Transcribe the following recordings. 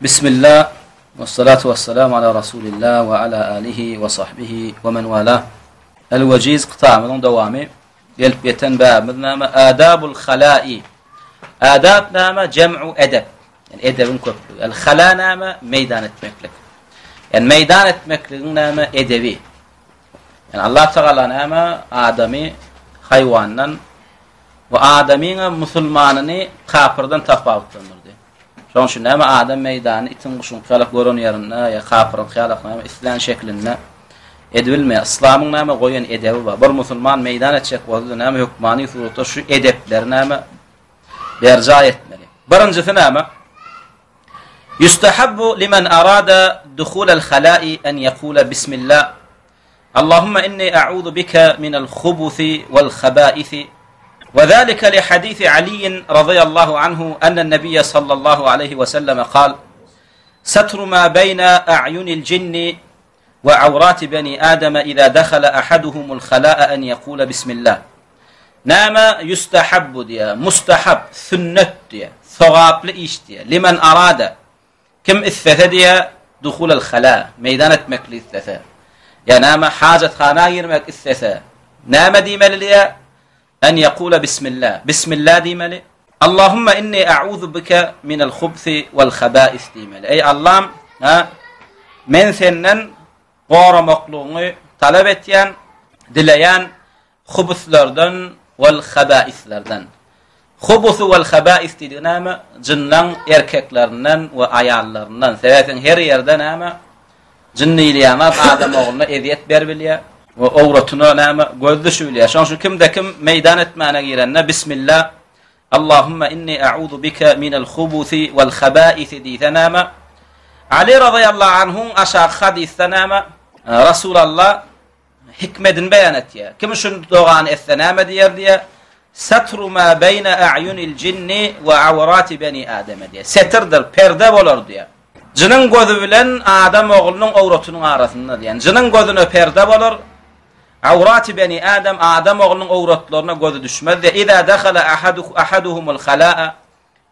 بسم الله والصلاة والسلام على رسول الله وعلى آله وصحبه ومن والاه. الوجيز قطاع من دوامي يلب يتنبع نام آداب الخلاء. آداب نام جمع أدب. يعني أدب الخلاء نام ميدان تمكلك يعني ميدان تمكلك نام أدبي. يعني الله تعالى نام آدمي حيوانا وآدمين مسلمانني كافردن تفاوتن Şoň شلون شنا ما آدم ميدان إتن قشون خلق قرن يرنا يا خافرن خلق نام إثلان شكلنا إدول ما إسلام نام غوين إدب با مسلمان ميدان تشك وذو نام حكماني ثروت شو إدب درنام درجات مري برنج ثنام يستحب لمن أراد دخول الخلاء أن يقول بسم الله. اللهم إني أعوذ بك من الخبث والخبائث وذلك لحديث علي رضي الله عنه أن النبي صلى الله عليه وسلم قال ستر ما بين أعين الجن وعورات بني آدم إذا دخل أحدهم الخلاء أن يقول بسم الله. نام يستحب ديا مستحب ثنت ديا ثغاب لإيش ديا لمن أراد. كم الثلاثة ديا؟ دخول الخلاء ميدانة مكل الثلاثة يا نام حاجة خاناير مك الثلاثة نام دي en yekula bismillah. Bismillah demeli. Allahumma inni a'udhu bika min al-khubthi wal-khaba'ith demeli. Ey Allah'ım, ha? Men senden goramakluğunu talep etyen, dileyen hubuslardan wal-khaba'ithlerden. Hubusu vel habais dediğin ama cinnan erkeklerinden ve ayarlarından. Sebetin her yerden ama cinni iliyemez adam oğluna eziyet berbiliye. we näme gözde şüýle. Şoň şu kimde kim meydan etmäne girenne bismillah Allahumma inni a'udhu bika min al-khubuthi wal-khaba'ith di thanama Ali radıyallahu anhun aşağı hadis thanama Rasulullah hikmedin beyan et ya. Kim şun doğan ethanama diyer diye satru ma beyne a'yunil cinni ve avrati bani adama diye. Setirdir, perde bolar diye. Cinin gözü bilen adam oğlunun awratynyň arasynda diýen. Cinin gözüne perde bolar, عورات بني يعني آدم آدم أغلن أورات لرنا قد دشمد إذا دخل أحد أحدهم الخلاء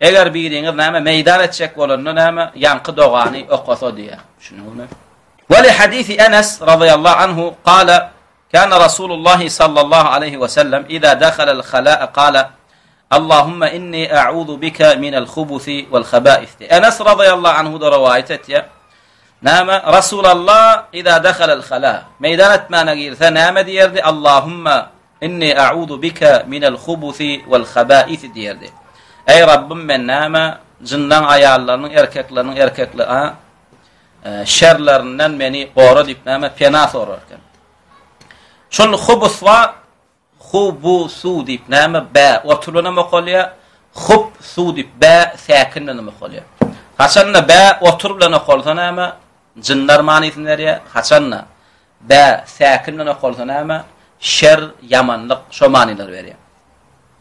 إغر بيرين نعم ميدان تشك ولن نعم ينقض غاني أقصى ديا. ولحديث أنس رضي الله عنه قال كان رسول الله صلى الله عليه وسلم إذا دخل الخلاء قال اللهم إني أعوذ بك من الخبث والخبائث. أنس رضي الله عنه دروايتت Nama Rasulullah ida dakhala al-khala. Meydan etmana girse nama diyerdi? Allahumma inni a'udhu bika min al-khubuthi wal-khaba'ith diyerdi. Ey Rabbim ben nama zindan ayarlarının erkeklerinin erkekliğe şerlerinden beni qoru dip nama pena sorarken. Şol khubus va khubusu dip nama ba oturuna maqolya khubsu dip ba sakinle maqolya. Hasanna ba oturulana qolsana ama Cinnar manisin nereye? Haçanna. be sakinle ne kolsun ama şer, yamanlık, şo maniler veriyor.